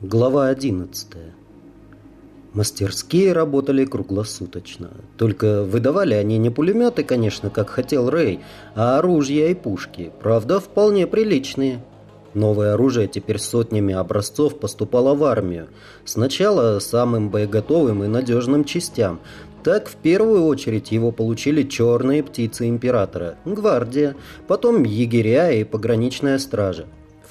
Глава 11. Мастерские работали круглосуточно. Только выдавали они не пулеметы, конечно, как хотел Рэй, а оружия и пушки. Правда, вполне приличные. Новое оружие теперь сотнями образцов поступало в армию. Сначала самым боеготовым и надежным частям. Так, в первую очередь, его получили черные птицы императора, гвардия, потом егеря и пограничная стража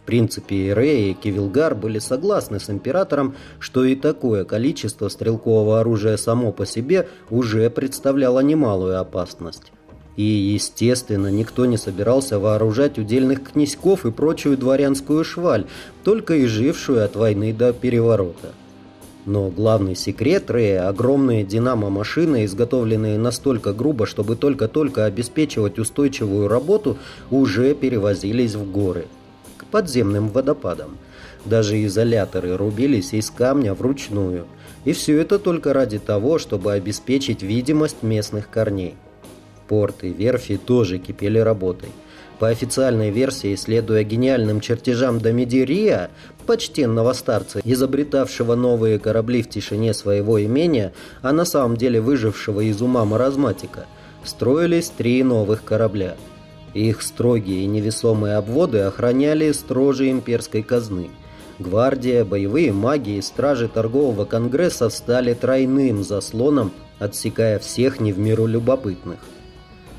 принципе, Рэй и Кивилгар были согласны с императором, что и такое количество стрелкового оружия само по себе уже представляло немалую опасность. И, естественно, никто не собирался вооружать удельных князьков и прочую дворянскую шваль, только и жившую от войны до переворота. Но главный секрет Рэя – огромные динамо-машины, изготовленные настолько грубо, чтобы только-только обеспечивать устойчивую работу, уже перевозились в горы – подземным водопадам. Даже изоляторы рубились из камня вручную. И все это только ради того, чтобы обеспечить видимость местных корней. Порты, верфи тоже кипели работой. По официальной версии, следуя гениальным чертежам Домидерия, почтенного старца, изобретавшего новые корабли в тишине своего имения, а на самом деле выжившего из ума маразматика, строились три новых корабля – их строгие и невесомые обводы охраняли строже имперской казны. Гвардия, боевые маги и стражи торгового конгресса стали тройным заслоном, отсекая всех не в меру любопытных.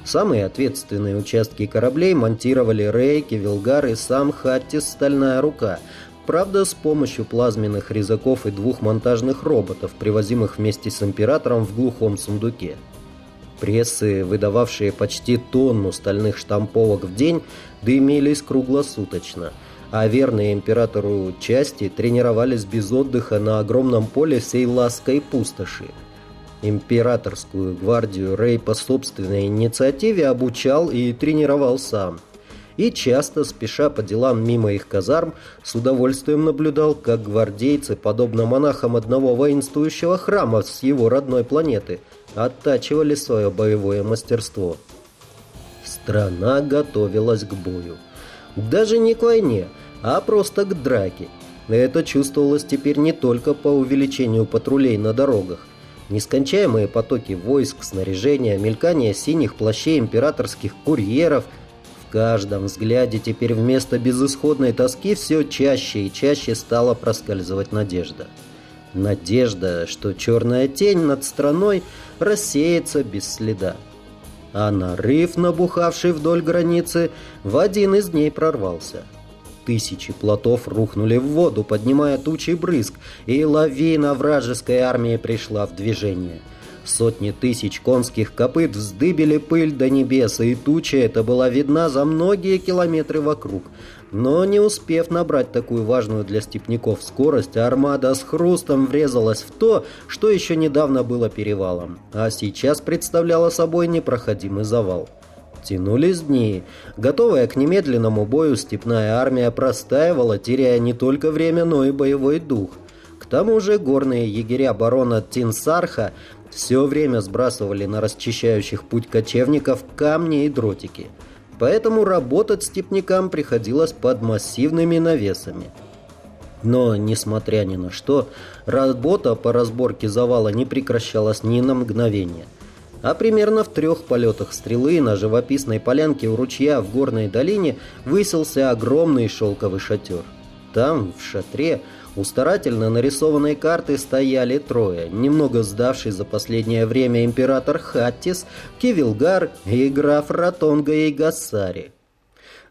Самые ответственные участки кораблей монтировали Рейки, Вилгар и сам Хаттис «Стальная рука», правда с помощью плазменных резаков и двух монтажных роботов, привозимых вместе с императором в глухом сундуке. Прессы, выдававшие почти тонну стальных штамповок в день, дымились круглосуточно, а верные императору части тренировались без отдыха на огромном поле всей лаской пустоши. Императорскую гвардию Рэй по собственной инициативе обучал и тренировал сам. И часто, спеша по делам мимо их казарм, с удовольствием наблюдал, как гвардейцы, подобно монахам одного воинствующего храма с его родной планеты – оттачивали свое боевое мастерство. Страна готовилась к бою. Даже не к войне, а просто к драке. Это чувствовалось теперь не только по увеличению патрулей на дорогах. Нескончаемые потоки войск, снаряжения, мелькание синих плащей императорских курьеров. В каждом взгляде теперь вместо безысходной тоски все чаще и чаще стала проскальзывать надежда. Надежда, что черная тень над страной рассеется без следа. А нарыв, набухавший вдоль границы, в один из дней прорвался. Тысячи плотов рухнули в воду, поднимая тучи брызг, и лавина вражеской армии пришла в движение – Сотни тысяч конских копыт вздыбили пыль до небес, и туча эта была видна за многие километры вокруг. Но не успев набрать такую важную для степняков скорость, армада с хрустом врезалась в то, что еще недавно было перевалом, а сейчас представляло собой непроходимый завал. Тянулись дни. Готовая к немедленному бою степная армия простаивала, теряя не только время, но и боевой дух. К тому же горные егеря барона Тинсарха все время сбрасывали на расчищающих путь кочевников камни и дротики. Поэтому работать степнякам приходилось под массивными навесами. Но, несмотря ни на что, работа по разборке завала не прекращалась ни на мгновение. А примерно в трех полетах стрелы на живописной полянке у ручья в горной долине высился огромный шелковый шатер. Там, в шатре, у старательно нарисованной карты стояли трое, немного сдавший за последнее время император Хаттис, Кивилгар и граф Ратонга и Гассари.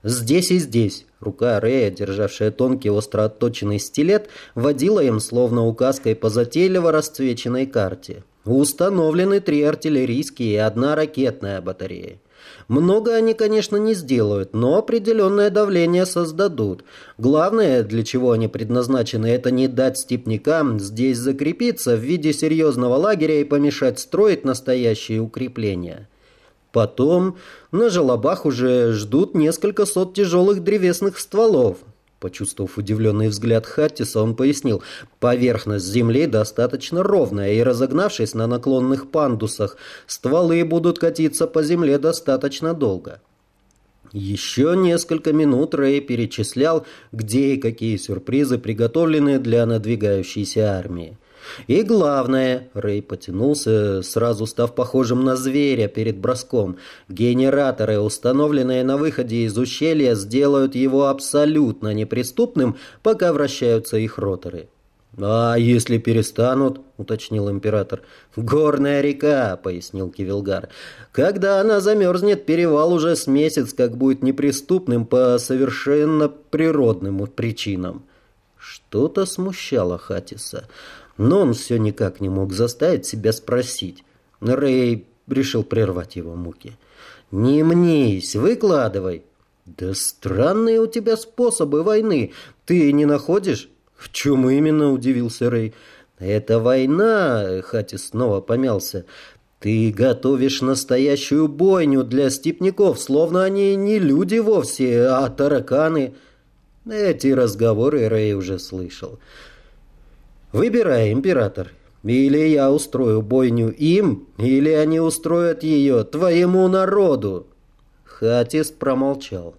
Здесь и здесь рука Рея, державшая тонкий остро отточенный стилет, водила им словно указкой по затейливо расцвеченной карте. Установлены три артиллерийские и одна ракетная батарея. Много они, конечно, не сделают, но определенное давление создадут. Главное, для чего они предназначены, это не дать степнякам здесь закрепиться в виде серьезного лагеря и помешать строить настоящие укрепления. Потом на желобах уже ждут несколько сот тяжелых древесных стволов. Почувствовав удивленный взгляд Хаттиса, он пояснил, поверхность земли достаточно ровная, и разогнавшись на наклонных пандусах, стволы будут катиться по земле достаточно долго. Еще несколько минут Рэй перечислял, где и какие сюрпризы приготовлены для надвигающейся армии. И главное, Рэй потянулся, сразу став похожим на зверя перед броском. Генераторы, установленные на выходе из ущелья, сделают его абсолютно неприступным, пока вращаются их роторы. «А если перестанут?» — уточнил император. «Горная река», — пояснил Кивилгар. «Когда она замерзнет, перевал уже с месяц как будет неприступным по совершенно природным причинам». Что-то смущало Хатиса, но он все никак не мог заставить себя спросить. Рэй решил прервать его муки. «Не мнись, выкладывай». «Да странные у тебя способы войны. Ты не находишь?» «В чем именно?» – удивился Рэй. «Это война!» – Хатис снова помялся. «Ты готовишь настоящую бойню для степняков, словно они не люди вовсе, а тараканы». Эти разговоры Рэй уже слышал. «Выбирай, император. Или я устрою бойню им, или они устроят ее твоему народу». Хатис промолчал.